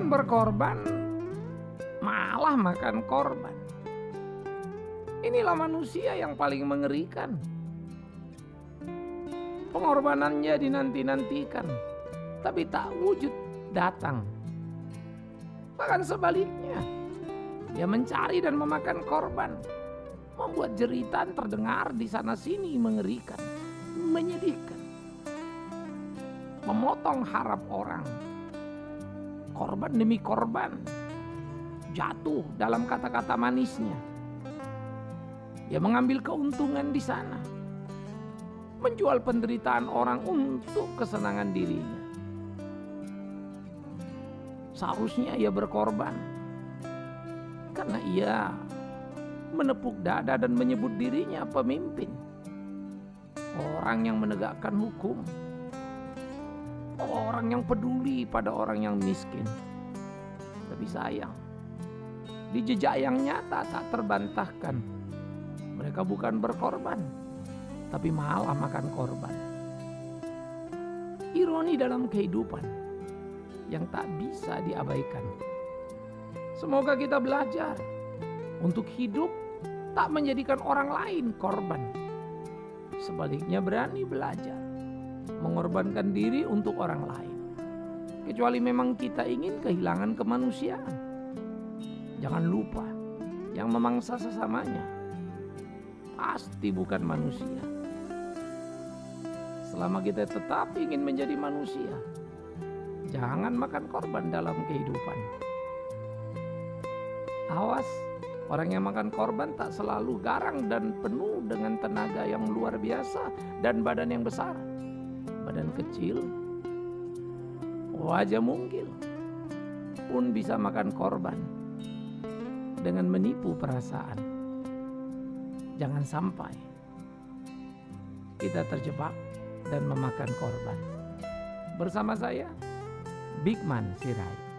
berkorban malah makan korban. Inilah manusia yang paling mengerikan. Pengorbanannya dinanti-nantikan, tapi tak wujud datang. Bahkan sebaliknya, dia mencari dan memakan korban, membuat jeritan terdengar di sana sini mengerikan, menyedihkan, memotong harap orang, korban demi korban, jatuh dalam kata-kata manisnya. Dia mengambil keuntungan di sana, menjual penderitaan orang untuk kesenangan dirinya. Seharusnya ia berkorban karena ia menepuk dada dan menyebut dirinya pemimpin, orang yang menegakkan hukum, orang yang peduli pada orang yang miskin. Tapi sayang, di jejak yang nyata tak terbantahkan, mereka bukan berkorban, tapi malah makan korban. Ironi dalam kehidupan yang tak bisa diabaikan. Semoga kita belajar untuk hidup tak menjadikan orang lain korban. Sebaliknya berani belajar mengorbankan diri untuk orang lain. Kecuali memang kita ingin kehilangan kemanusiaan. Jangan lupa yang memangsa sesamanya pasti bukan manusia. Selama kita tetap ingin menjadi manusia, jangan makan korban dalam kehidupan. Awas, orang yang makan korban tak selalu garang dan penuh dengan tenaga yang luar biasa dan badan yang besar badan kecil, wajah mungkil pun bisa makan korban dengan menipu perasaan. Jangan sampai kita terjebak dan memakan korban. Bersama saya, Bigman Sirai.